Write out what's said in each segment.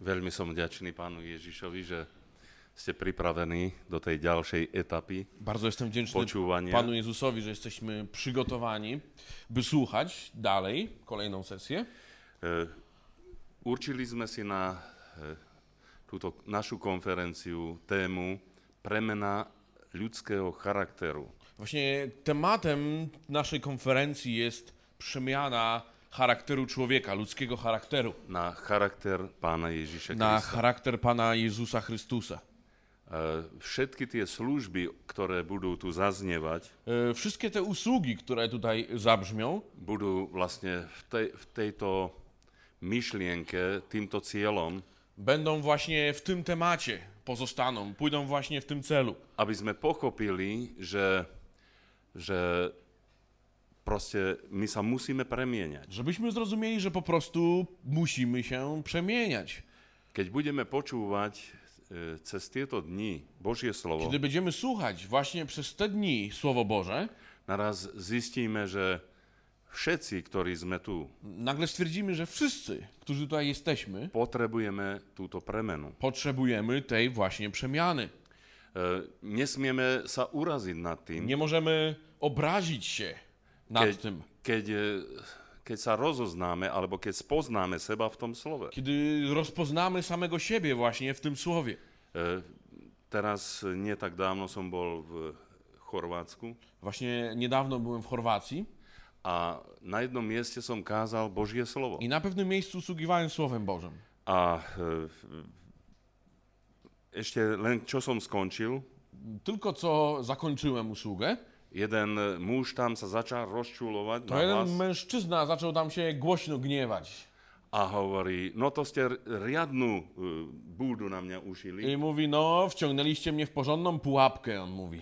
Veľmi som vďačný pánu Ježišovi, že ste pripravení do tej ďalšej etapy Bardzo jestem wdzięczny počúvania. Panu Jezusowi, że jesteśmy przygotowani, by słuchać dalej kolejną sesję. E, Určili si na e, túto našu konferenciu tému premena ľudského charakteru. Właśnie tematem naszej konferencji jest przemiana charakteru człowieka, ludzkiego charakteru, na charakter pána Ježiša na Krista. charakter Pana Jezusa Chrystusa. E, Všetky tie služby, ktoré budú tu zaznievať, E, Wszystkie te usługi, które tutaj zabrzmią, budú vlastne v, tej, v tejto myšlienke, týmto cieľom, będą właśnie w tym temacie, pozostaną, pójdą właśnie w tym celu. aby sme pochopili, že, že proste my sa musíme premieňať. Żebyśmy zrozumieli, że po prostu musimy się przemieniać. Keď budeme počúvať e, cez tieto dni Božie slovo, Kiedy będziemy słuchać właśnie przez te dni Słowo Boże, naraz zistíme, že všetci, ktorí sme tu, nagle stwierdzimy, że wszyscy, którzy tutaj jesteśmy, potrebujeme túto premenu. potrzebujemy tej właśnie przemiany. E, Nesmieme sa uraziť nad tým, Nie możemy obrazić się nad keď, tym. e, keď sa rozoznáme alebo keď spoznáme seba v tom slove. Kiedy rozpoznamy samego siebie właśnie w tym słowie. E, Teraz nie tak dávno som bol v Chorvátsku Właśnie niedawno byłem w Chorwacji a na jednom mieste som kázal Božie slovo. i na pewnym miejscu usługiwałem Słowem Bożym. A e, ešte len čo som skončil, Tylko co zakończyłem usługę, jeden muž tam sa začal rozčulovať to na jeden hlas mężczyzna zaczął tam się głośno gniewać. a hovorí, no to ste riadnu e, búdu na mňa ušili. I mówi, no wciągnęliście mnie w porządną pułapkę, on mówi.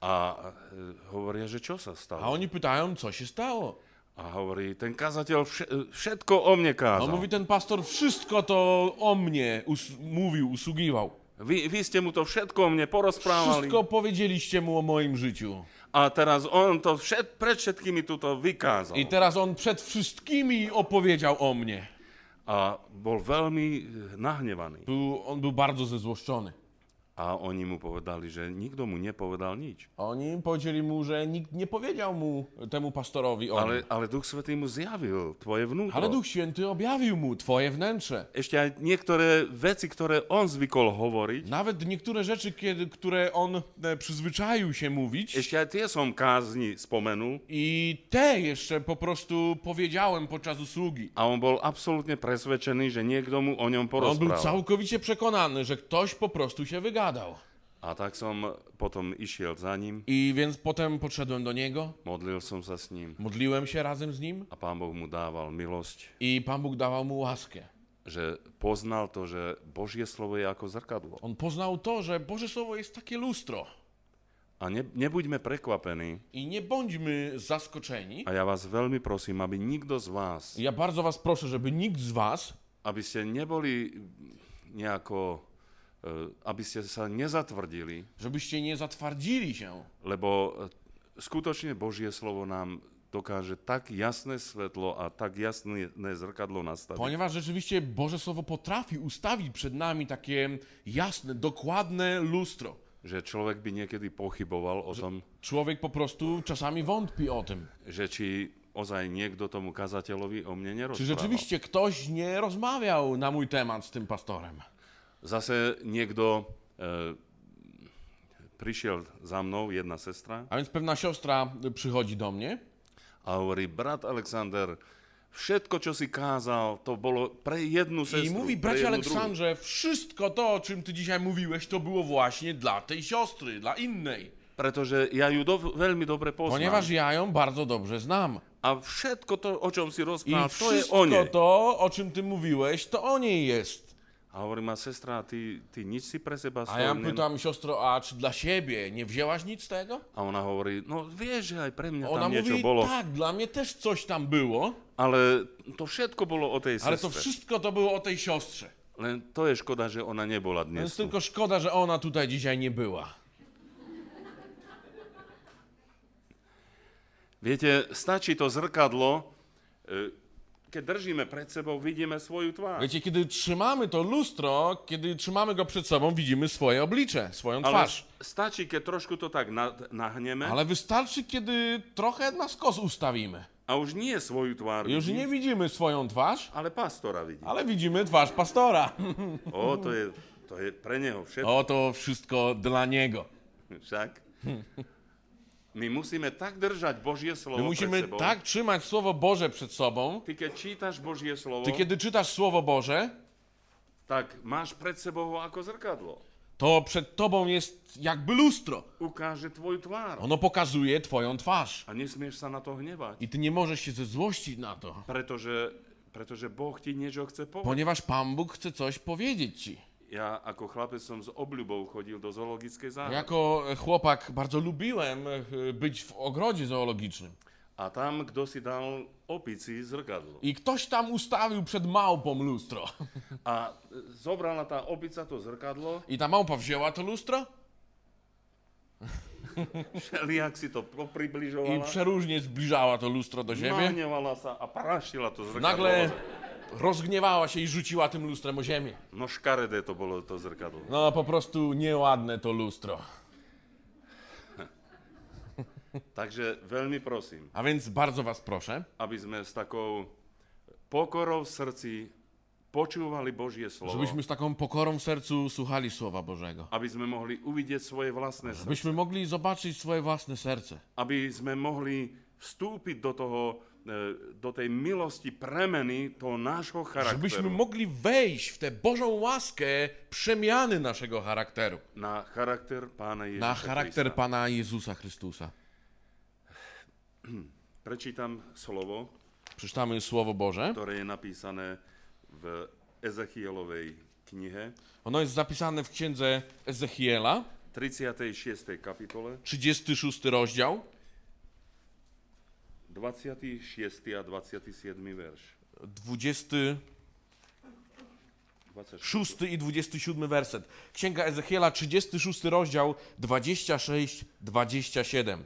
A e, hovoria, že čo sa A stalo? oni pytają, co się stało. A hovorí, ten kazateľ vše, všetko o mne A kázal. on mówi, ten pastor wszystko to o mnie us- mówił, usługiwał. Vy, vy ste mu to všetko o mne porozprávali. Wszystko powiedzieliście mu o moim życiu. A teraz on to všet, pred všetkými tuto vykázal. I teraz on przed wszystkimi opowiedział o mnie. A bol veľmi nahnevaný. Był, on był bardzo zezłoszczony. A oni mu povedali, že nikto mu nepovedal nič. Oni powiedzieli mu, że nikt nie powiedział mu, temu pastorowi o Ale, nim. ale Duch Svetý mu zjavil tvoje vnútro. Ale Duch Święty objawił mu twoje wnętrze. Aj niektoré veci, ktoré on zvykol hovoriť, Nawet niektóre rzeczy, kiedy, które on e, przyzwyczaił się mówić, ešte aj tie som kázni spomenul. i te jeszcze po prostu powiedziałem podczas usługi. A on bol absolútne presvedčený, že niekto mu o ňom On był całkowicie przekonany, że ktoś po prostu się wygadał. A tak som potom išiel za ním, I więc potem podszedłem do niego, modlil som sa s ním modliłem się razem z nim a Pán Boh mu dával milosť, i Pan Bóg dawał mu łaskę. že poznal to, že Božie slovo je ako zrkadlo. On poznał to, że Boże Słowo jest takie lustro. A ne, nebuďme prekvapení. I nie bądźmy zaskoczeni. A ja vás veľmi prosím, aby nikto z vás, Ja bardzo was proszę, żeby nikt z was, aby ste neboli nejako, e, aby ste sa nezatvrdili, żebyście nie zatwardzili się, lebo e, skutočne Božie slovo nám dokáže tak jasné svetlo a tak jasné zrkadlo nastaviť, ponieważ rzeczywiście Boże Słowo potrafi ustawić przed nami takie jasne, dokładne lustro. že človek by niekedy pochyboval o tom, Człowiek po prostu czasami wątpi o tym. že či ozaj niekto tomu kazateľovi o mne Czy nerozprával. rzeczywiście ktoś nie rozmawiał na mój temat z tym pastorem? Zase niekto e, prišiel za mnou, jedna sestra, A więc pewna siostra przychodzi do mnie a hovorí, brat Alexander, všetko, čo si kázal, to bolo pre jednu i sestru, mówi, bracie. Aleksandrze, wszystko to, o czym ty dzisiaj mówiłeś, to było właśnie dla tej siostry, dla innej. Pretože ja ju do, veľmi dobre poznám. Ponieważ ja ją bardzo dobrze znam. A všetko to, o čom si I rozprával, to je o wszystko nej. to, o czym ty mówiłeś, to o niej jest. A hovorí ma, sestra, ty, ty nič si pre seba A ja nem- pytam, siostro, a czy dla siebie nie wzięłaś nic z tego? A ona hovorí, no vieš, že aj pre mňa Ona tam niečo mówi, bolo, tak, dla mnie też coś tam było, ale to všetko bolo o tej ale to wszystko to było o tej siostrze. Len to je škoda, že ona nebola dnes tu. tylko szkoda, że ona tutaj dzisiaj nie była. Viete, stačí to zrkadlo, keď držíme pred sebou, vidíme svoju tvár. Wiecie, kiedy trzymamy to lustro, kiedy trzymamy go przed sobą, widzimy swoje oblicze, swoją Ale twarz. stačí, keď trošku to tak na, nahneme Ale wystarczy, kiedy trochę na skos ustawimy. a už nie svoju tvár Już nie widzimy swoją twarz, ale pastora vidí. ale widzimy twarz pastora. O, to je, to je pre neho všetko. Oto wszystko dla niego. Však. My musíme tak držať Božie slovo My musimy pred sebou. tak trzymać Słowo Boże przed sobą. Ty keď čítaš Božie slovo, Ty kiedy czytasz Słowo Boże, tak máš pred sebou ho ako zrkadlo. to przed tobą jest jakby lustro. Ukáže tvoju tvár. Ono pokazuje twoją twarz. A nesmieš sa na to hnevať. I ty nie możesz się zezłościć na to, Pretože, pretože Boh ti niečo chce povedať. ponieważ Pan Bóg chce coś powiedzieć ci. Ja ako chlapec som s obľubou chodil do zoologickej záhrady. Jako chłopak bardzo lubiłem e, być w ogrodzie zoologicznym. A tam kto si dal opici zrkadlo. I ktoś tam ustawił przed małpą lustro. A e, zobrala tá opica to zrkadlo, I ta małpa wzięła to lustro všelijak si to i popribližovala, przeróżnie zbliżała to lustro do ziemi. nahnevala sa a to zrkadlo. Nagle rozgniewała się i rzuciła tym lustrem o ziemię. No škaredé to bolo to zrkadlo. No po prostu nieładne to lustro. Takže veľmi prosím, A więc bardzo was proszę, aby sme s takou pokorou v srdci počúvali Božie slovo, żebyśmy z taką pokorą w sercu słuchali Słowa Bożego. aby sme mohli uvidieť svoje vlastné srdce, Byśmy mogli zobaczyć swoje własne serce. aby sme mohli vstúpiť do toho, do tej premeny toho nášho Żebyśmy charakteru mogli wejść w tę Bożą łaskę przemiany naszego charakteru. na charakter Pána Ježiša Na charakter Krista. Pana Jezusa Chrystusa. Prečítam slovo, Przeczytamy Słowo Boże. ktoré je napísané v Ezechielovej knihe, Ono jest zapisane w księdze Ezechiela, 36. kapitole, 36 rozdział, 26. a 27. verš. 26 26. i 27 werset. Księga Ezechiela, 36 rozdział, 26-27.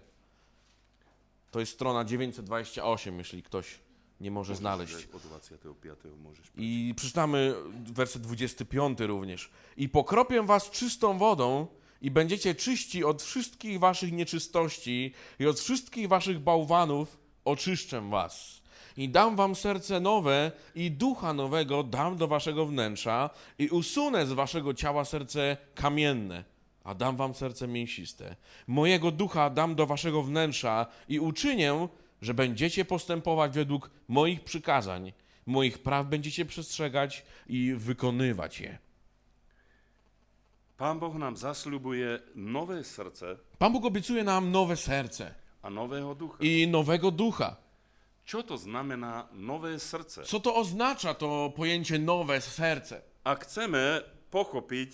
To jest strona 928, jeśli ktoś nie może znaleźć. Od 25. môžeš. I przeczytamy werset 25 również. I pokropię was czystą wodą i będziecie czyści od wszystkich waszych nieczystości i od wszystkich waszych bałwanów oczyszczę was. I dam wam serce nowe i ducha nowego dam do waszego wnętrza i usunę z waszego ciała serce kamienne, a dam wam serce mięsiste. Mojego ducha dam do waszego wnętrza i uczynię, że będziecie postępować według moich przykazań, moich praw będziecie przestrzegać i wykonywać je. Pán Boh nám zasľubuje nové srdce Pan Bóg obiecuje nam nowe serce a nového ducha. i nowego ducha. Čo to znamená nové srdce? Co to oznacza to pojęcie nowe serce? Ak chceme pochopiť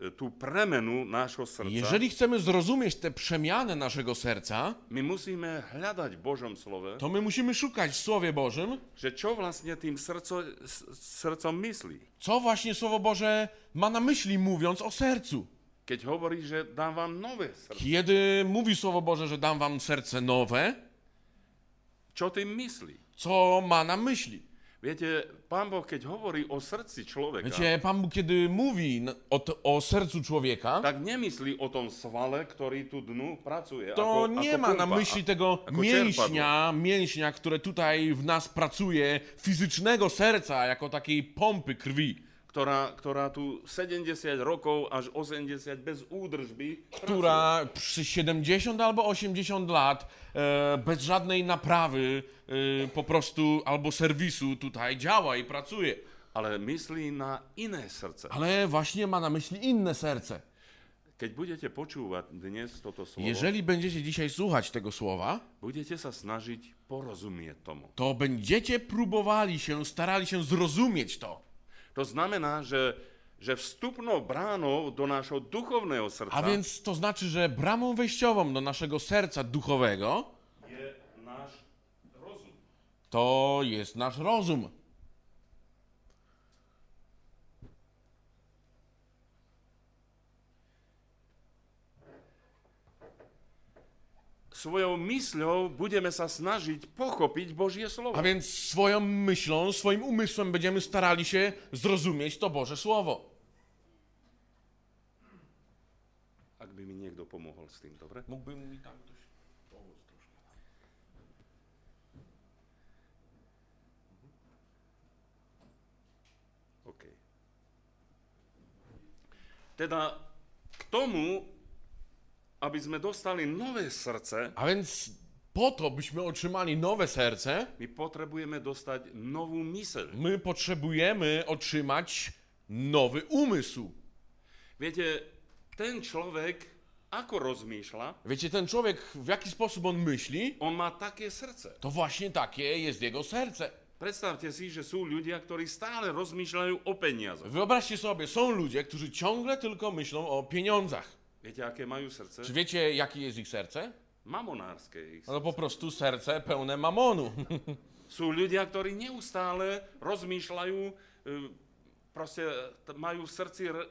e, tú premenu nášho srdca, Jeżeli chcemy zrozumieć tę przemianę naszego serca, my musíme hľadať v Božom slove, to my musimy szukać w Słowie Bożym, že čo vlastne tým srdco, s- srdcom myslí. co właśnie Słowo Boże ma na myśli mówiąc o sercu. Keď hovorí, že dám vám nové srdce, Kiedy mówi Słowo Boże, że dam wam serce nowe, čo tým myslí? co ma na myśli? Viete, Pán Boh, keď hovorí o srdci človeka, Wiecie, Pan Bóg, kiedy mówi o, o sercu człowieka, tak nemyslí o tom svale, ktorý tu dnu pracuje. to ako, nie ako ma na pumpa, myśli tego mięśnia, mięśnia, które tutaj w nas pracuje, fizycznego serca, jako takiej pompy krwi, ktorá, ktorá tu 70 rokov až 80 bez údržby która przy 70 albo 80 lat e, bez żadnej naprawy e, po prostu albo serwisu tutaj działa i pracuje. ale myslí na iné srdce. Ale właśnie ma na myśli inne serce. Keď budete počúvať dnes toto slovo, Jeżeli będziecie dzisiaj słuchać tego słowa, budete sa snažiť porozumieť tomu. to będziecie próbowali się, starali się zrozumieć to. To znamená, že, že vstupnou bránou do nášho duchovného srdca A więc to znaczy, że bramą wejściową do naszego serca duchowego je náš rozum. to jest nasz rozum. Svojou mysľou budeme sa snažiť pochopiť Božie slovo. A więc swoją myślą, swoim umysłem będziemy starali się zrozumieć to Boże Słowo. Ak by mi niekto pomohol s tým, dobre? Mógłby mi tam ktoś pomóc troszkę. OK. Teda k tomu, aby sme dostali nové srdce, A więc po to, byśmy otrzymali nowe serce, my potrebujeme dostať novú myseľ. my potrzebujemy otrzymać nowy umysł. Viete, ten človek, ako rozmýšľa, Wiecie, ten człowiek, w jaki sposób on myśli, on má také srdce. to właśnie takie jest jego serce. Predstavte si, že sú ľudia, ktorí stále rozmýšľajú o peniazoch. Wyobraźcie sobie, są ludzie, którzy ciągle tylko myślą o pieniądzach. Viete, aké majú srdce? Czy wiecie, jakie jest ich serce? Mamonárske ich No po prostu serce pełne mamonu. Sú ľudia, ktorí neustále rozmýšľajú, e, proste t- majú v srdci re,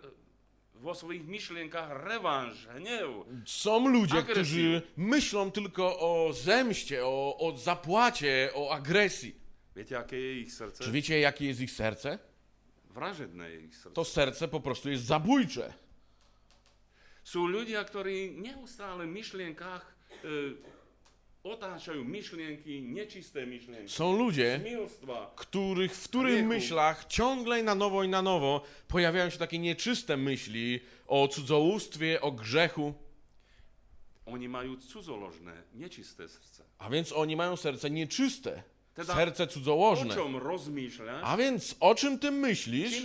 vo svojich myšlienkach revanš, hnev. Są ludzie, Agresji. którzy myślą tylko o zemście, o, o zapłacie, o agresji. Viete, aké je ich srdce? Czy wiecie, jakie jest ich serce? Vražedné je ich srdce. To serce po prostu jest zabójcze. Sú ľudia, ktorí neustále v myšlienkach e, otáčajú myšlienky, nečisté myšlienky, Są ludzie, których, w których Grzechu. myślach ciągle i na nowo i na nowo pojawiają się takie nieczyste myśli o cudzołóstwie, o grzechu. Oni majú cudzoložné, nečisté srdce. A więc oni mają serce nieczyste, serce cudzołożne. A więc o czym ty myślisz?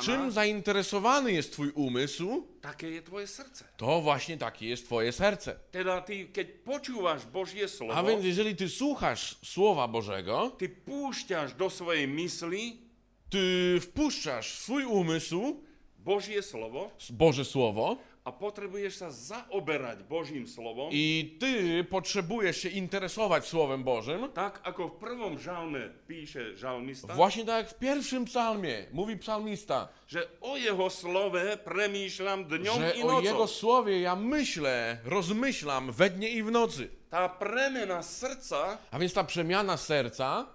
Czym zainteresowany jest twój umysł? také je tvoje srdce. To właśnie takie jest twoje serce. Teda ty, keď počúvaš Božie slovo, A więc jeżeli ty słuchasz Słowa Bożego, ty púšťaš do svojej mysli ty wpuszczasz w swój umysł Božie slovo Boże Słowo i ty potrzebujesz się interesować Słowem Bożym, tak ako v prvom žalme píše žalmista, właśnie tak jak w pierwszym psalmie mówi psalmista, že o jeho slove premýšľam dňom że i o nocou. Jego Słowie ja myślę, rozmyślam we dnie i w nocy. Tá premena srdca A więc ta przemiana serca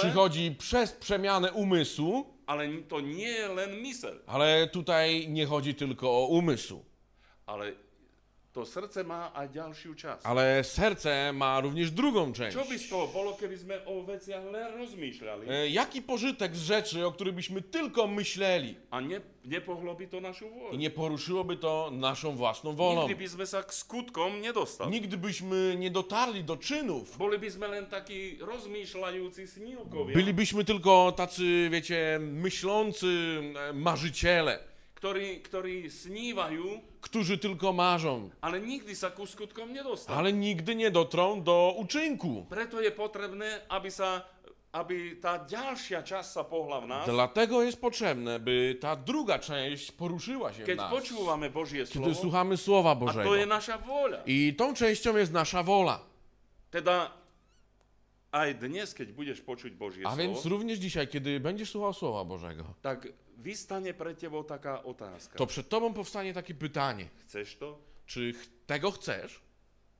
przychodzi przez przemianę umysłu, ale to nie len myseľ. ale tutaj nie chodzi tylko o umysł. Ale to srdce má aj ďalšiu časť. Ale serce ma również drugą część. Čo by z toho bolo, keby sme o veciach len rozmýšľali E, Jaki pożytek z rzeczy, o których byśmy tylko myśleli a ne, nepohlo by to našu i vôľu? nie poruszyłoby to naszą własną wolą? Nikdy by sme sa k skutkom nedostali. Nigdy byśmy nie dotarli do czynów. Boli by sme len takí rozmýšľajúci snílkovia, Bylibyśmy tylko tacy, wiecie, myślący e, marzyciele, ktorí, ktorí snívajú, którzy tylko marzą, ale nikdy sa ku skutkom nedostali. ale nigdy nie dotrą do uczynku. Preto je potrebné, aby, sa, aby tá ďalšia časť sa pohla v nás. Dlatego jest potrzebne, by ta druga część poruszyła się w nas. počúvame Božie Kiedy slovo, słuchamy Słowa a to je Bożego. naša vôľa. I tą częścią jest nasza wola. Teda aj dnes, keď budeš počuť Božie A więc również dzisiaj, kiedy będziesz słuchał Słowa Bożego, tak vystane pre tebou taká otázka. to przed tobą powstanie takie pytanie. Chceš to? Czy tego chcesz?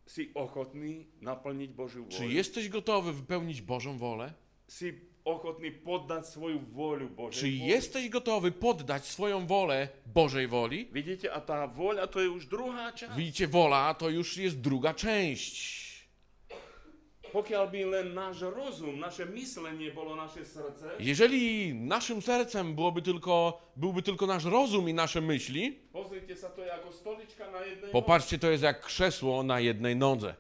Si ochotný naplniť Božiu Czy vôľu? jesteś gotowy wypełnić Bożą wolę? Si ochotný poddať svoju vôľu Božej Czy vôli? jesteś gotowy poddać swoją wolę Bożej woli? Vidíte, a tá vôľa to už druhá časť. Widzicie, wola to już jest druga część. Pokiaľ by len náš rozum, naše myslenie bolo naše srdce, Jeżeli naszym sercem byłoby tylko, byłby tylko nasz rozum i nasze myśli, popatrzcie, to jest jak krzesło na jednej nodze.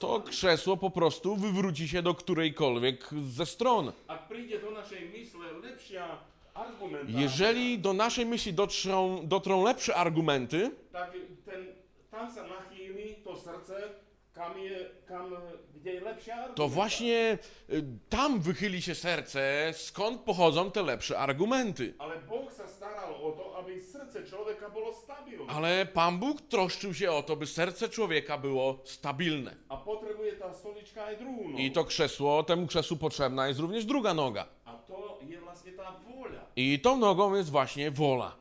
to krzesło po prostu wywróci się do którejkolwiek ze stron. Jeżeli do naszej myśli dotrą, dotrą lepsze argumenty, tak ten, tam sa to srdce, to właśnie y, tam wychyli się serce, skąd pochodzą te lepsze argumenty. Ale Boh sa staral o to, aby srdce človeka bolo stabilné. Ale Pan Bóg troszczył się o to, by serce człowieka było stabilne. A potrebuje tá stolička aj druhú nohu. I to krzesło, temu krzesłu potrzebna jest również druga noga. A to je vlastne tá vôľa. I tą nogą jest właśnie wola.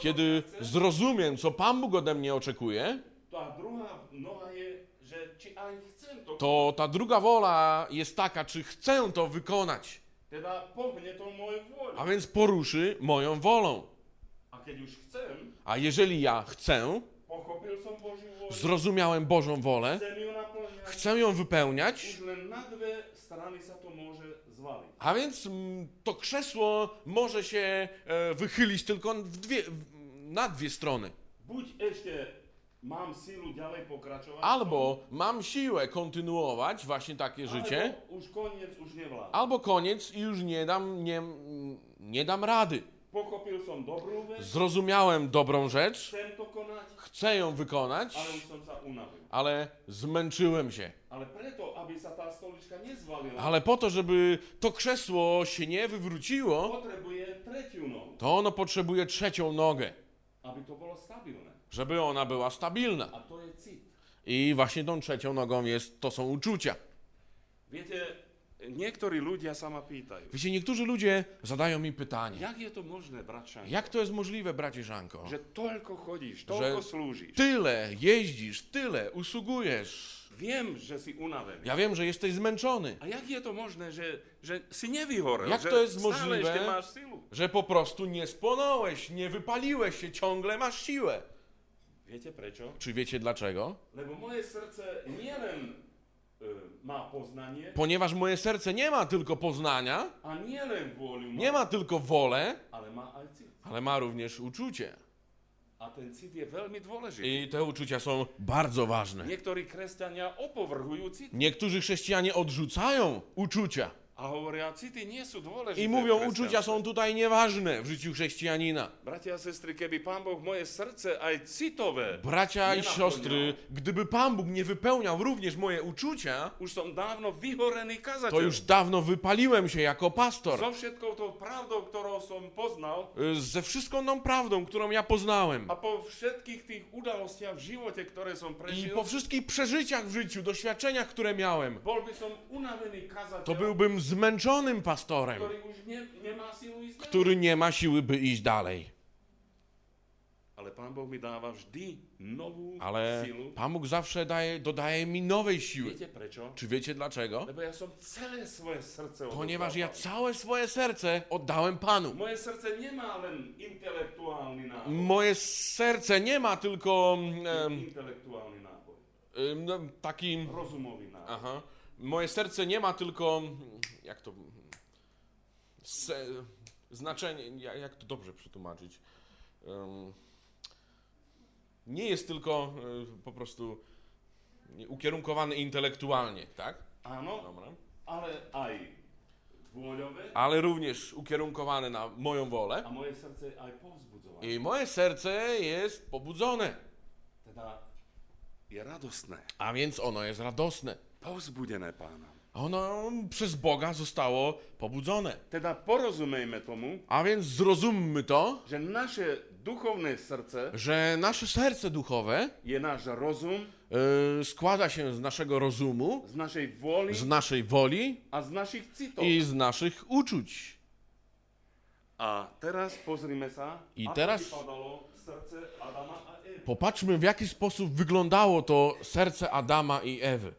Kiedy zrozumiem, co Pan Bóg ode mnie oczekuje, to a druhá noha je, že či aj chcem to, ta druga wola jest taka, czy chcę to wykonać. A więc poruszy moją wolą. A jeżeli ja chcę, zrozumiałem Bożą wolę, chcę ją wypełniać, a więc mm, to krzesło może się e, wychylić tylko dwie, na dwie strony. Buď ešte mám silu ďalej pokračovať, Albo mam siłę kontynuować właśnie takie życie, alebo už koniec, už nevládam. albo koniec i już nie dam, nie, nie dam rady. Pochopil som dobrú vec, Zrozumiałem dobrą rzecz, chcę ją wykonać, ale unavil. ale zmęczyłem się. Ale po to, żeby to krzesło się nie wywróciło, to ono potrzebuje trzecią nogę, aby to bolo stabilné. Żeby ona była stabilna. A to je cit. I właśnie tą trzecią nogą jest, to są uczucia. Viete, niektorí ľudia sa ma pýtajú, Wiecie, niektórzy ludzie zadają mi pytanie, jak je to možné, bratčan, jak to jest możliwe, bracie Żanko, že toľko chodíš, toľko slúžiš. tyle jeździsz, tyle usługujesz. Viem, že si unavený. Ja wiem, że jesteś zmęczony, A jak je to možné, že, že si nevyhorel, Jak že to jest możliwe? że po prostu nie spłonąłeś, nie wypaliłeś się, ciągle masz siłę. Viete prečo? Czy wiecie dlaczego? Lebo moje srdce nielen e, má poznanie Ponieważ moje serce nie ma tylko poznania, a nielen vôľu má, nie ma tylko wolę, ale aj cit. ale ma również uczucie. A ten cit je veľmi dôležitý. I te uczucia są bardzo ważne. Niektorí kresťania opovrhujú cit Niektórzy chrześcijanie odrzucają uczucia a hovoria, nie sú dôležité. i mówią, uczucia są tutaj nieważne w życiu chrześcijanina. Bratia a sestry, keby Pán Boh moje srdce aj citové Bracia i siostry, gdyby Pan Bóg nie wypełniał również moje uczucia, už som dávno vyhorený kazateľ. to już dawno wypaliłem się jako pastor. So všetkou tou pravdou, ktorou som poznal Y, Ze wszystką tą prawdą, którą ja poznałem. a po všetkých tých udalostiach v živote, ktoré som I prežil, po wszystkich przeżyciach w życiu, doświadczeniach, które miałem, bol by som unavený kazateľ, to byłbym zmęczonym pastorem, który nie ma siły, by iść dalej. Ale Pán Boh mi dáva vždy novú Ale silu. Pan Bóg zawsze daje, dodaje mi nowej siły. Prečo? Czy wiecie dlaczego? Ja celé svoje srdce Ponieważ ja całe swoje serce oddałem Panu. Moje srdce nemá len intelektuálny náboj. Moje serce nie ma tylko em, intelektuálny náboj. em, no, taki. Rozumový náboj. Aha. Moje serce nie ma tylko. Jak to. Se, znaczenie. ja- Jak to dobrze przetłumaczyć? Nie jest tylko e, po prostu ukierunkowany intelektualnie, tak? Áno, Dobra. ale aj Ale również ukierunkowany na moją wolę. a moje je aj. I moje serce jest pobudzone, Teda je radostné, a więc ono jest radosne. povzbudené pánom. Ono przez Boga zostało pobudzone. Teda porozumejme tomu, A więc zrozummy to, že naše duchovné srdce że nasze serce duchowe je náš rozum y, składa się z naszego rozumu, z našej vôly z naszej woli a z našich citov. i z naszych uczuć. A teraz pozrime sa, I ako teraz- vypadalo srdce Adama a. Popatrzmy, w jaki sposób wyglądało to serce Adama i Ewy.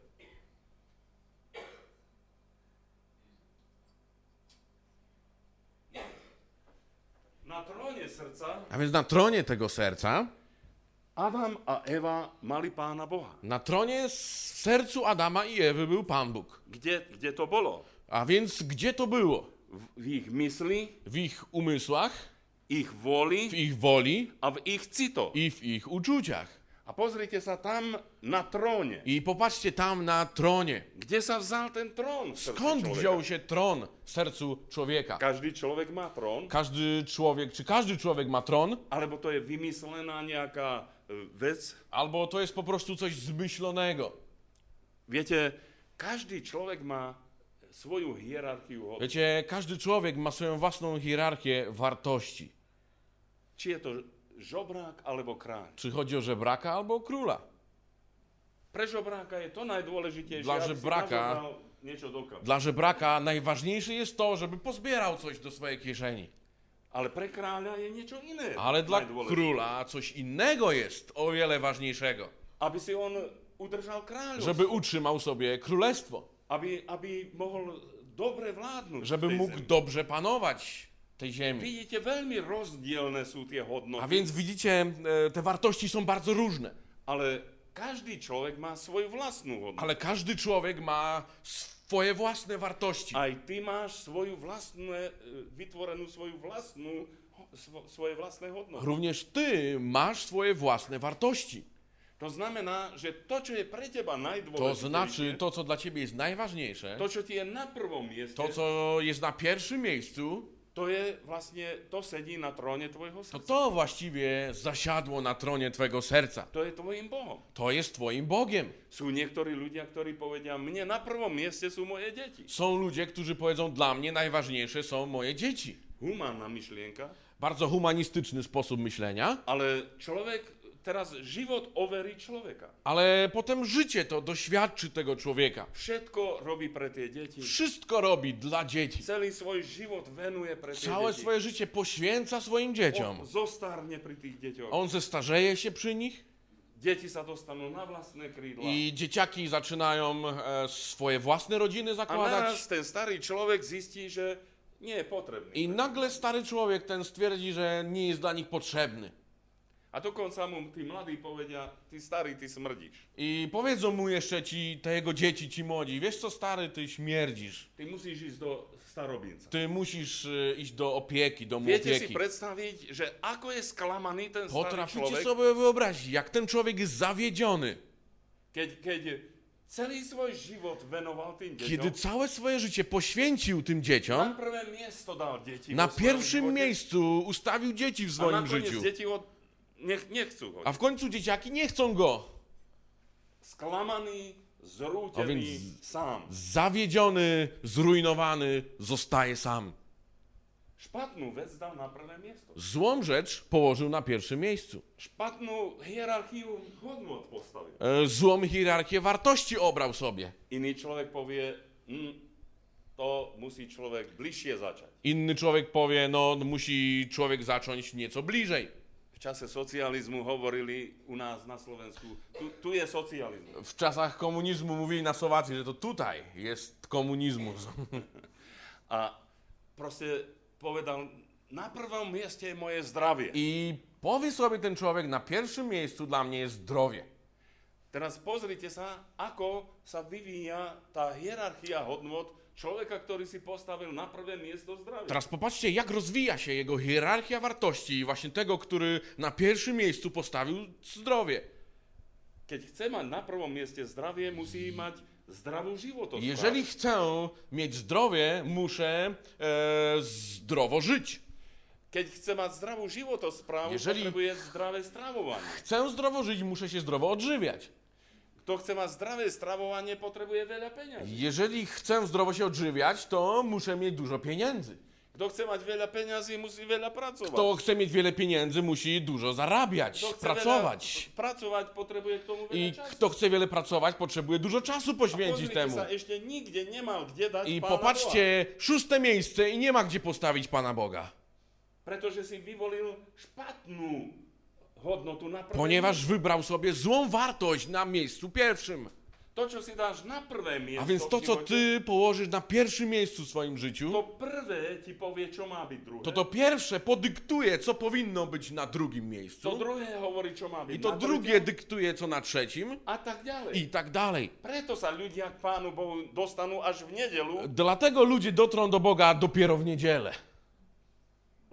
Na tróne srdca A więc na tronie tego serca, Adam a Eva mali pána Boha. na tronie w sercu Adama i Ewy był Pan Bóg. Kde, kde to bolo? A więc gdzie to było? V, v ich mysli, W ich umysłach, ich vôli w ich woli a v ich citoch. i w ich uczuciach. A pozrite sa tam na tróne. I popatrzcie tam na tronie. Kde sa vzal ten srdci Skąd wziął się tron w sercu człowieka? Každý človek má trón, Każdy człowiek, czy każdy człowiek ma tron, alebo to je vymyslená nejaká e, vec. albo to jest po prostu coś zmyślonego. Viete, každý človek má svoju hierarchiu hodnot. Wiecie, każdy człowiek ma swoją własną hierarchię wartości. Či je to žobrák alebo kráľ. Czy chodzi o żebraka albo o króla. Pre žobráka je to najdôležitejšie, Dla kapsy. Dla żebraka najważniejsze jest to, żeby pozbierał coś do swojej kieszeni. Ale pre kráľa je niečo iné. Ale dla króla coś innego jest, o wiele ważniejszego. Aby si on udržal kráľovstvo. Żeby utrzymał sobie królestwo, Aby, aby mohol dobre vládnuť żeby tej mógł zemi. dobrze panować tej ziemi. Vidíte, veľmi rozdielne sú tie hodnoty. A więc widzicie, e, te wartości są bardzo różne, Ale každý človek má svoju vlastnú hodnotu. ale każdy człowiek ma swoje własne wartości. Aj ty máš svoju vlastné, e, vlastnú, ho- svo, svoje vlastné hodnoty. Również ty masz swoje własne wartości. To znamená, že to, čo je pre teba To najdôležitejšie, znaczy, to co dla ciebie jest najważniejsze, to, čo ti je na prvom mieste, to co jest na pierwszym miejscu, to je vlastne, to sedí na tróne tvojho to srdca. to właściwie zasiadło na tronie twego serca. To je tvojim Bohom. To jest twoim Bogiem. Sú niektorí ľudia, ktorí povedia, mne na prvom mieste sú moje deti. Są ludzie, którzy powiedzą, dla mnie najważniejsze są moje dzieci. Humánna myšlienka, Bardzo humanistyczny sposób myślenia, ale človek, teraz život overí človeka. ale potem życie to doświadczy tego człowieka. Všetko robí pre tie deti. Wszystko robi dla dzieci. Celý svoj život venuje pre tie Całe deti. swoje życie poświęca swoim dzieciom. On zostarne pri tých deťoch. On zestarzeje się przy nich Deti sa dostanú na vlastné krídla. i dzieciaki zaczynają e, swoje własne rodziny A zakładać. naraz ten starý človek zistí, že nie je potrebný. I nagle stary człowiek ten stwierdzi, że nie jest dla nich potrzebny. A dokonca mu tí mladí povedia, ty starý, ty smrdíš. I powiedzą mu jeszcze ci, te jego dzieci, ci młodzi, wiesz co stary, ty śmierdzisz. Ty musíš ísť do starobinca. Ty musisz e, iść do opieki, do Viete si opieki. predstaviť, že ako je sklamaný ten starý Potraficie človek, sobie wyobrazić, jak ten człowiek jest zawiedziony, keď, keď celý svoj život venoval tým kiedy deťom. całe swoje życie poświęcił tym Na dzieciom, prvé miesto dal deti na vo svojom pierwszym živote miejscu ustawił dzieci w a swoim nakoniec życiu. deti ho nech, nechcú ho. A w końcu dzieciaki nie chcą go. Sklamaný, A więc- sám. Zawiedziony, zrujnowany, zostaje sam. Špatnú vec dal na prvé miesto. Złą rzecz położył na pierwszym miejscu. Špatnú hierarchiu hodnot postavil. E, Złą hierarchię wartości obrał sobie. Iný človek povie, hm, to musí človek bližšie začať. Inny człowiek powie, no musi człowiek zacząć nieco bliżej. V čase socializmu hovorili u nás na Slovensku, tu, tu je socializmus. W czasach komunizmu mówili na Słowacji, że to tutaj jest komunizmus. A proste povedal, na prvom mieste je moje zdravie. I powie sobie ten człowiek, na pierwszym miejscu dla mnie jest zdrowie. Teraz pozrite sa, ako sa vyvíja tá hierarchia hodnot človeka, ktorý si postavil na prvé miesto zdravie. Teraz popatrzcie, jak rozwija się jego hierarchia wartości i właśnie tego, który na pierwszym miejscu postawił zdrowie. Keď chce mať na prvom mieste zdravie, musí mať zdravú životosprávu. Jeżeli chcę mieć zdrowie, muszę e, zdrowo żyć. Keď chce mať zdravú životosprávu, Jeżeli- potrebuje zdravé stravovanie. Chcę zdrowo żyć, muszę się zdrowo odżywiać. Kto chce mať zdravé stravovanie, potrebuje veľa peňazí. Jeżeli chcę zdrowo się odżywiać, to muszę mieć dużo pieniędzy. Kto chce mať veľa peňazí, musí veľa pracovať. Kto chce mieć wiele pieniędzy, musi dużo zarabiać, Kto pracować. Veľa pracovať, potrebuje k tomu veľa I času. kto chce wiele pracować, potrzebuje dużo czasu poświęcić temu. sa, ešte nikde nemal kde dať I Pána popatrzcie, szóste miejsce i nie ma gdzie postawić Pana Boga. Pretože si vyvolil špatnú Ponieważ wybrał sobie złą wartość na miejscu pierwszym. To, čo si dáš na prvé miesto A więc to, co ty położysz na pierwszym miejscu w swoim życiu, to prvé ti povie, čo má byť druhé. to to pierwsze podyktuje, co powinno być na drugim to miejscu. druhé hovorí, čo má byť I to drugie dyktuje, co na trzecim. a tak ďalej. I tak dalej. Preto sa ľudia k Pánu Bohu dostanú až v nedelu, Dlatego ludzie dotrą do Boga dopiero w niedzielę.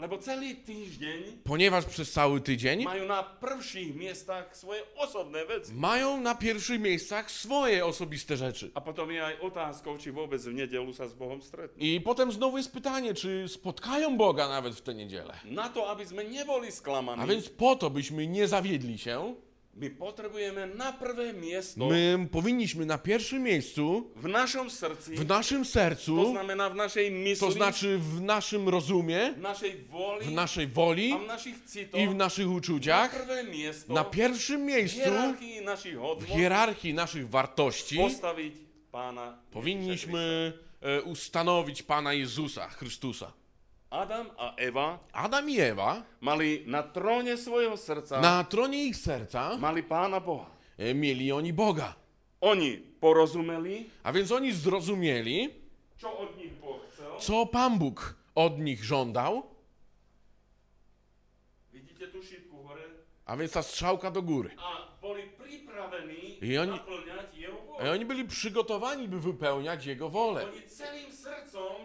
Lebo celý týždeň Ponieważ przez cały tydzień majú na prvších miestach svoje osobné veci. mają na pierwszych miejscach swoje osobiste rzeczy. A potom je aj otázkou, či vôbec v nedelu sa s Bohom stretnú. I potem znowu jest pytanie, czy spotkają Boga nawet w tę niedzielę. Na to, aby sme neboli sklamaní, A więc po to, byśmy nie zawiedli się, my potrebujeme na prvé miesto my powinniśmy na pierwszym miejscu, v našom srdci, w naszym to sercu, znamená v našej mysli, to znaczy w naszym rozumie, v našej vôli w naszej woli a v našich citoch i w naszych na uczuciach, prvé miesto na pierwszym miejscu hierarchii našich w hierarchii naszych wartości postaviť Pána Ježiša powinniśmy e, ustanowić Pana Jezusa Chrystusa. Adam a Eva Adam i Ewa mali na tróne svojho srdca na tronie ich serca mali Pána Boha. e, mieli oni Boga. Oni porozumeli, A więc oni zrozumieli, čo od nich Boh chcel. co Pan Bóg od nich żądał, Vidíte tú šípku hore? a więc ta strzałka do góry. A boli pripravení I oni- naplňať jeho I oni byli przygotowani, by wypełniać Jego wolę. Oni celým srdcom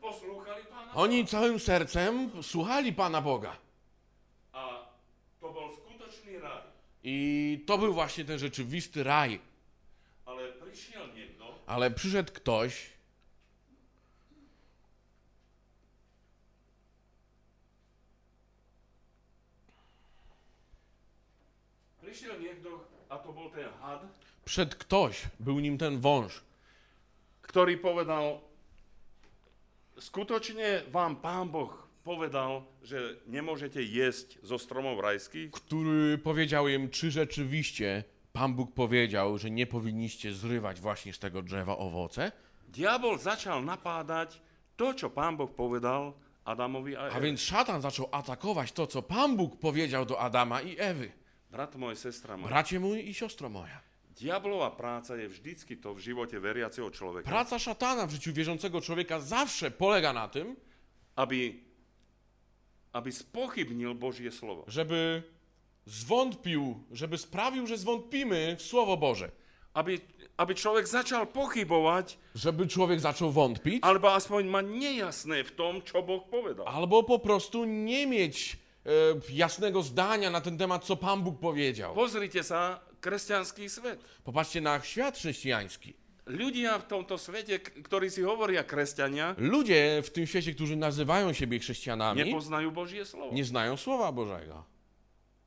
poslúchali Pána Oni całym sercem słuchali Pana Boga. A to bol skutočný raj. I to był właśnie ten rzeczywisty raj. Ale prišiel niekto, Ale przyszedł ktoś, prišiel niekto, a to bol ten had, przed ktoś, był nim ten wąż, ktorý povedal, skutočne vám Pán Boh povedal, nemôžete jesť zo stromov rajských? który powiedział im, czy rzeczywiście Pan Bóg powiedział, że nie powinniście zrywać właśnie z tego drzewa owoce? Diabol začal napádať to, čo Pán Boh povedal Adamovi a A Eve. więc szatan zaczął atakować to, co Pan Bóg powiedział do Adama i Ewy. Brat môj, sestra moja, Bracie mój i siostro moja. Diablová práca je vždycky to v živote veriaceho človeka, Praca szatana w życiu wierzącego człowieka zawsze polega na tym, aby, aby spochybnil Božie slovo. żeby zwątpił, żeby sprawił, że zwątpimy w Słowo Boże. Aby, aby človek začal pochybovať, Żeby człowiek zaczął wątpić, alebo aspoň mať nejasné v tom, čo Boh povedal. albo po prostu nie mieć e, jasnego zdania na ten temat, co Pan Bóg powiedział. Pozrite sa, kresťanský svet. Popatrzcie na świat chrześcijański. Ľudia v tomto svete, k- ktorí si hovoria kresťania, Ludzie w tym świecie, którzy nazywają siebie chrześcijanami, nepoznajú Božie slovo. nie znają Słowa Bożego.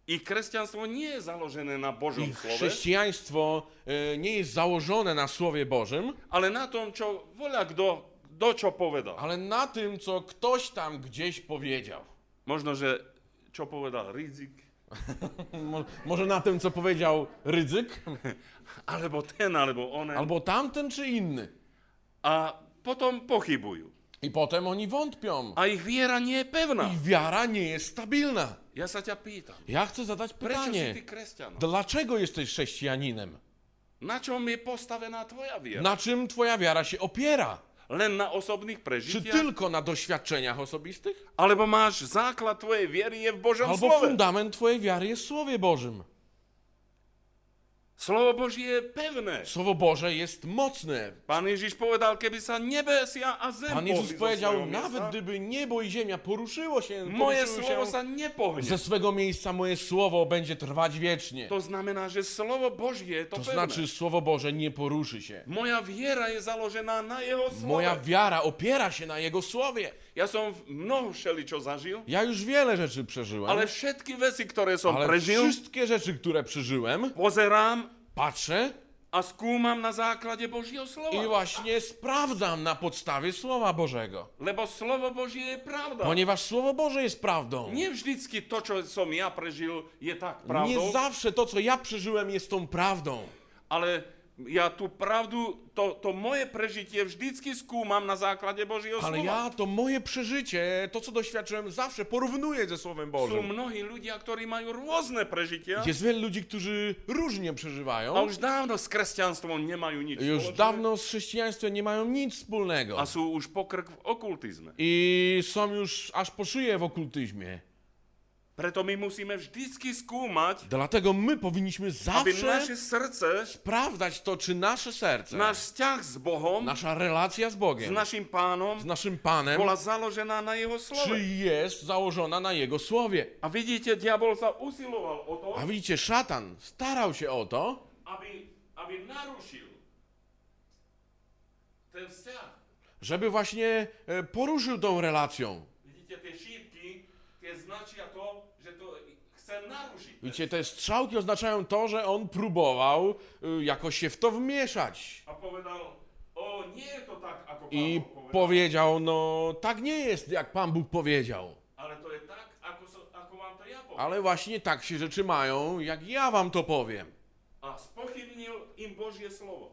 Ich kresťanstvo nie je založené na Božom Ich slove, chrześcijaństwo e, nie jest założone na Słowie Bożym, ale na tom, čo voľa kto, kto čo povedal. ale na tym, co ktoś tam gdzieś powiedział. Možno, že čo povedal Rizik, Mo- Może na tym, co powiedział Rydzyk, alebo ten, alebo onen. albo tamten czy inny. A potom pochybujú. I potem oni wątpią. A ich viera nie je pevná. Ich wiara nie jest stabilna. Ja sa ťa pýtam, Ja chcę zadać prečo si ty pytanie. Dlaczego jesteś chrześcijaninem? Na čom je postavená tvoja viera? Na czym twoja wiara się opiera? Len na osobných Czy prežitiach? tylko na doświadczeniach osobistych? Alebo máš základ tvojej viery je v Božom Albo slove? fundament twojej wiary jest w Słowie Bożym. Slovo Božie je pevné. Słowo Boże jest mocne. Pán Ježiš povedal, keby sa nebesia a zem Pan Jezus powiedział, nawet gdyby niebo i ziemia poruszyło się, moje poruszyły slovo się sa nepohne. ze swego miejsca, moje słowo będzie trwać wiecznie. To znamená, že slovo Božie je to, To pevné. znaczy, Słowo Boże nie poruszy się. Moja viera je založená na jeho slove. Moja wiara opiera się na Jego Słowie. Ja som mnoho všeličo zažil, Ja już wiele rzeczy przeżyłem, ale všetky veci, ktoré som ale prežil, wszystkie rzeczy, które przeżyłem, pozerám patrzę a skúmam na základe Božieho i slova. właśnie sprawdzam na podstawie Słowa Bożego. Lebo slovo Božie je pravda. Ponieważ Słowo Boże jest prawdą. Nie vždycky to, čo som ja prežil, je tak Nie pravdou, zawsze to, co ja przeżyłem, jest tą prawdą. ale ja tú pravdu, to, to moje prežitie vždycky skúmam na základe Božieho Ale slova. ja to moje przeżycie, to co doświadczyłem, zawsze porównuję ze Słowem Sú Bożym. mnohí ľudia, ktorí majú rôzne prežitia Jest wielu ludzi, którzy różnie a przeżywają už dávno s kresťanstvom nemajú nič już spoločné dawno z chrześcijaństwem nie mają nic wspólnego a sú už pokrk v okultizme. i są już aż po szyję w okultyzmie. Preto my musíme vždycky skúmať, Dlatego my powinniśmy aby zawsze naše srdce, sprawdzać to, czy nasze serce, náš vzťah s Bohom, nasza relacja z s Bogiem, našim pánom, z naszym Panem, bola založená na Jeho czy slove. jest założona na Jego Słowie. A vidíte, diabol sa usiloval o to, A widzicie, szatan starał się o to, aby, aby narušil ten vzťah. żeby właśnie e, poruszył tą relacją. Vidíte, tie šípky, tie značia to, že to chce narušiť. Widzicie, te strzałki oznaczają to, że on próbował y, jakoś się w to wmieszać. A povedal, o, nie je to tak, I powiedział, no tak nie jest, jak Pan Bóg powiedział. ale tak, właśnie tak się rzeczy mają, jak ja wam to powiem.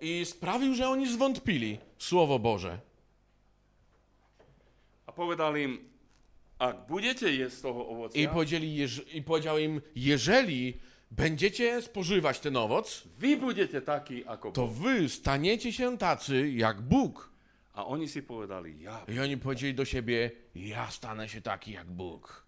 I sprawił, że oni zwątpili Słowo Boże. A povedal im, ak budete jesť z toho I, ovocia, powiedzieli, jeż- I powiedział im, jeżeli będziecie spożywać ten owoc, vy budete takí ako to Boh. wy staniecie się tacy jak Bóg. A oni si povedali, ja. I oni powiedzieli do siebie, ja stanę się taki jak Bóg.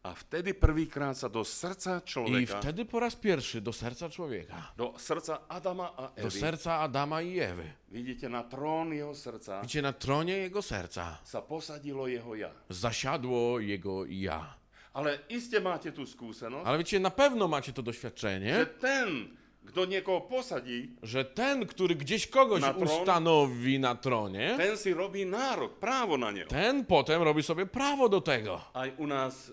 A vtedy prvýkrát sa do srdca I človeka, wtedy po raz pierwszy do serca człowieka, do srdca Adama a do Evy, serca Adama i Ewy, vidíte, na trón jeho srdca gdzie na tronie jego serca sa posadilo jeho ja. zasiadło jego ja. Ale iste máte tú skúsenosť, Ale wiecie, na pewno macie to že doświadczenie, ten, kto niekoho posadí, że ten, który gdzieś kogoś Na tron? ustanowi na tronie, ten si robí nárok, právo na neho. ten potem robi sobie prawo do tego. Aj u nás,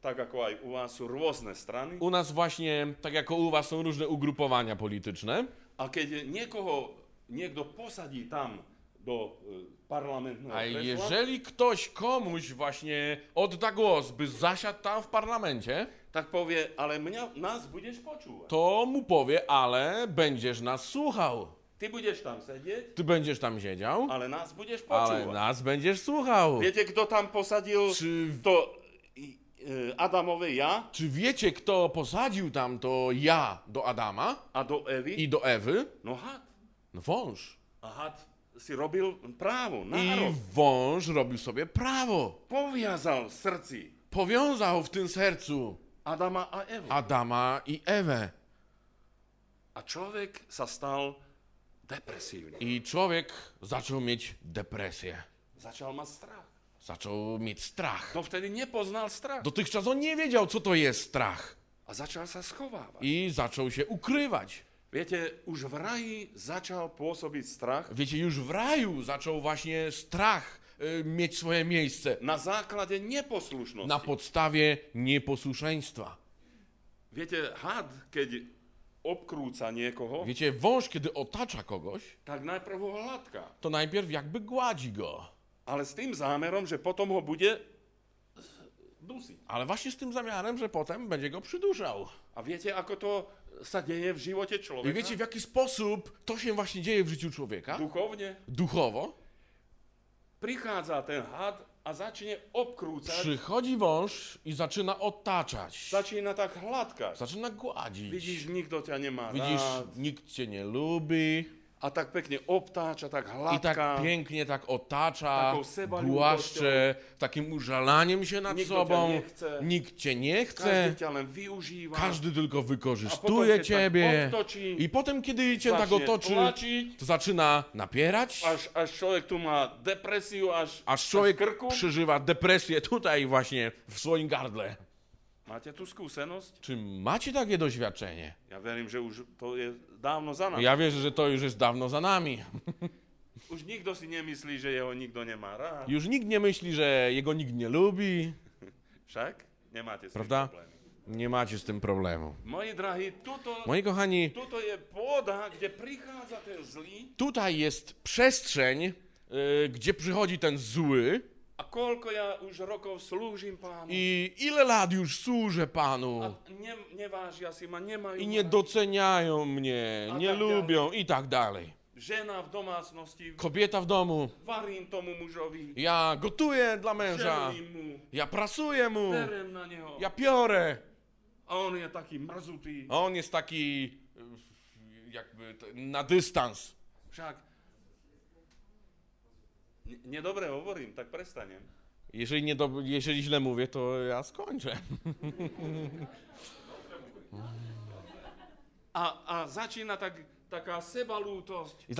tak aj u vás, sú rôzne strany. U nas właśnie, tak jako u was, są różne ugrupowania polityczne. A keď niekoho niekto posadí tam do e, parlamentného A kresła, jeżeli ktoś komuś właśnie odda głos, by zasiadł tam w parlamencie, tak povie, ale mňa, nás budeš počúvať. to mu powie, ale będziesz nas słuchał. Ty budeš tam sedieť, Ty będziesz tam siedział, ale nás budeš ale počúvať. nas będziesz słuchał. Viete, kto tam posadil Czy, to i- e, Adamové ja czy wiecie, kto posadził tam to ja do Adama a do Evy? i do Ewy? No had. No wąż. A had si robil právo, I nárok. wąż robił sobie prawo. Poviazal v srdci Powiązał w tym sercu Adama a Evu. Adama i Ewę. A človek sa stal depresívny. I człowiek zaczął mieć depresję. Začal mať strach. Zaczął mieć strach. No vtedy nepoznal strach. Dotychczas on nie wiedział, co to jest strach. A začal sa schovávať. I zaczął się ukrywać. Viete, už v raji začal pôsobiť strach Wiecie, już w raju zaczął właśnie strach y, mieć swoje miejsce na základe neposlušnosti. na podstawie nieposłuszeństwa. Viete, had, keď obkrúca niekoho, Wiecie, wąż, kiedy otacza kogoś, tak najprv ho hladká. to najpierw jakby gładzi go. Ale s tým zámerom, že potom ho bude dusiť. Ale właśnie z tym zamiarem, że potem będzie go przyduszał. A viete, ako to sa deje v živote I človeka? wiecie, w jaki sposób to się właśnie dzieje w życiu człowieka? Duchovne. Duchowo. Prichádza ten had a začne obkrúcať, Przychodzi wąż i zaczyna otaczać. začína tak hladkať. Zaczyna gładzić. Vidíš, nikto ťa nemá Widzisz, rád. nikt cię nie lubi. A tak pekne obtáča, tak I hladká. tak pięknie tak otacza, głaszcze, takim użalaniem się nad Nikt sobą. nie chce. Nikt cię nie chce. využíva. Każdy tylko wykorzystuje keď ciebie. Tak obtočí, I potem, kiedy cię tak otoczy, tlačiť, to zaczyna napierać, až, až človek tu má depresiu, až, aż až człowiek krku. przeżywa depresję tutaj właśnie w swoim gardle. Máte tú skúsenosť? Czy macie takie doświadczenie? Ja verím, že už to je dávno za nami. Ja wierzę, że to już jest dawno za nami. Už nikto si nemyslí, že jeho nikto nemá rád. Już nikt nie myśli, że jego nikt nie lubi. Však nemáte s tým Prawda? problémy. Nie macie z tym problemu. Moji drahí, tuto, Moi kochani, tuto je kde prichádza ten zlý tutaj jest przestrzeń, y, gdzie przychodzi ten zły a koľko ja už rokov slúžim pánu i ile lat już służę a Panu nevážia si ma, nemajú i nie doceniają mnie, A nie tak lubią i tak dalej. Žena v domácnosti, Kobieta w domu, varím tomu mužovi, ja gotuję dla męża, želím mu, ja prasuję mu, berem na neho. ja piorę, A on je taký mrzutý. a on jest taki y, jakby t- na dystans. Však nedobre hovorím, tak prestanem. Jeżeli, nie do, jeżeli źle mówię, to ja skończę. A, a začína tak, taká sebalútosť. I